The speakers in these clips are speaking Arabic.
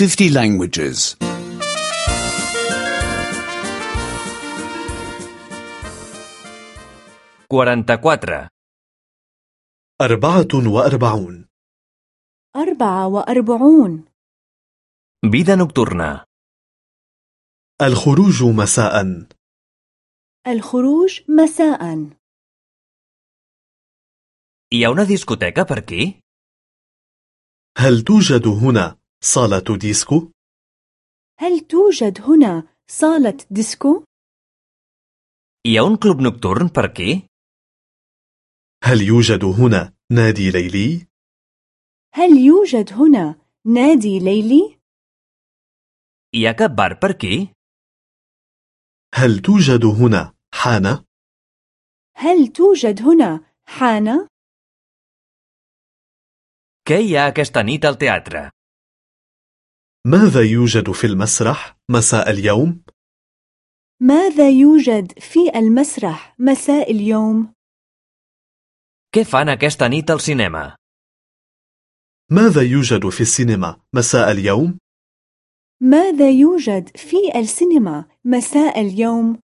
50 languages. 44. أربعة وأربعون أربعة وأربعون Vida nocturna. الخروج مساء الخروج مساء Hi ha una discoteca per aquí? هل توجد هنا صالة ديسكو؟ هل توجد هنا صالة ديسكو؟ Hi ha un club nocturn per aquí? هل يوجد هنا نادي ليلي؟ هل يوجد هنا نادي ليلي؟ Hi ha cap bar per aquí? هل توجد هنا حانة؟ هل توجد هنا حانة؟ Què hi ha aquesta nit al teatre? ماذا يوجد في المسرح مساء اليوم؟ ماذا يوجد في المسرح مساء اليوم؟ Què fan aquesta nit al cinema? ماذا يوجد في السينما مساء اليوم؟ ماذا يوجد في السينما مساء اليوم؟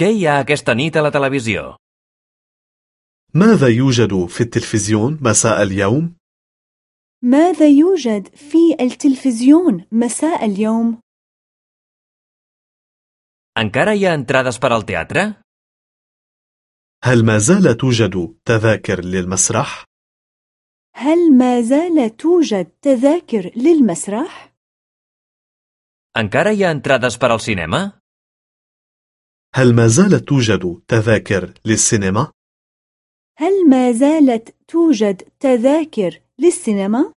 Què hi ha aquesta nit a la televisió? ماذا يوجد في التلفزيون مساء اليوم؟ ماذا يوجد في التلفزيون مساء اليوم؟ Encara hi ha entrades per al teatre? هل ما زال توجد تذاكر للمسرح؟ هل ما زال توجد تذاكر للمسرح؟ Encara hi ha entrades per al cinema? هل ما زالت توجد تذاكر للسينما؟ هل ما زالت توجد تذاكر للسينما؟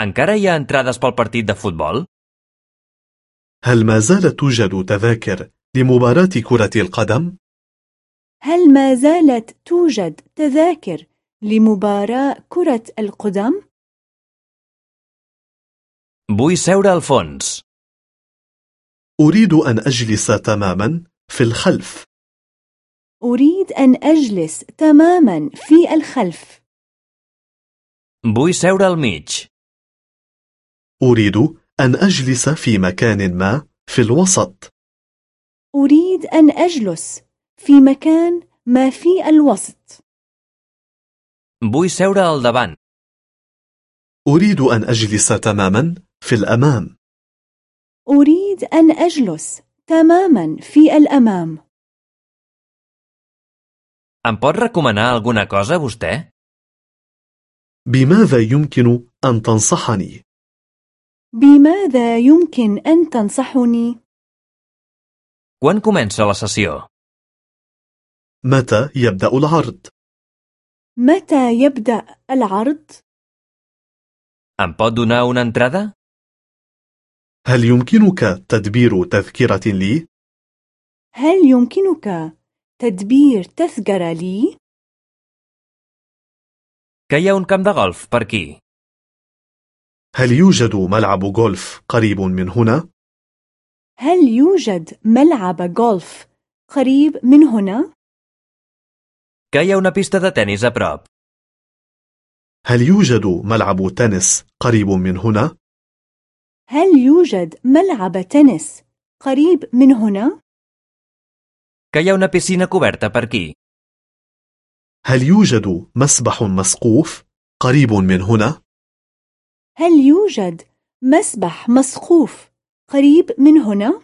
Encara hi ha entrades pel partit de futbol? هل ما زالت توجد تذاكر لمباراة كرة القدم؟ هل ما زالت توجد تذاكر لمباراة كرة القدم؟ Vull seure al fons. أريد أن أجلس تماما في الخلف أريد أن أجلس تماما في الخلف Vull seure al mig. أريد أن أجلس في مكان ما في الوسط أريد أن أجلس في مكان ما في الوسط Vull seure al davant. أريد أن أجلس تماما في الأمام أريد أن أجلس تماما في الأمام Em pot recomanar alguna cosa, vostè? بماذا يمكن أن تنصحني؟ بماذا يمكن أن تنصحني؟ Quan comença la sessió? متى يبدأ العرض؟ متى يبدأ العرض؟ Em pot donar una entrada? هل يمكنك تدبير تذكرة لي؟ هل يمكنك تدبير تذكرة لي؟ Que hi ha un camp de golf per aquí. هل يوجد ملعب غولف قريب من هنا؟ هل يوجد ملعب غولف قريب من هنا؟ Que hi ha una pista de tennis a prop. هل يوجد ملعب تنس قريب من هنا؟ هل يوجد ملعب تنس قريب من هنا؟ Que hi ha una piscina coberta per aquí. هل يوجد مسبح مسقوف قريب من هنا؟ هل يوجد مسبح مسقوف قريب من هنا؟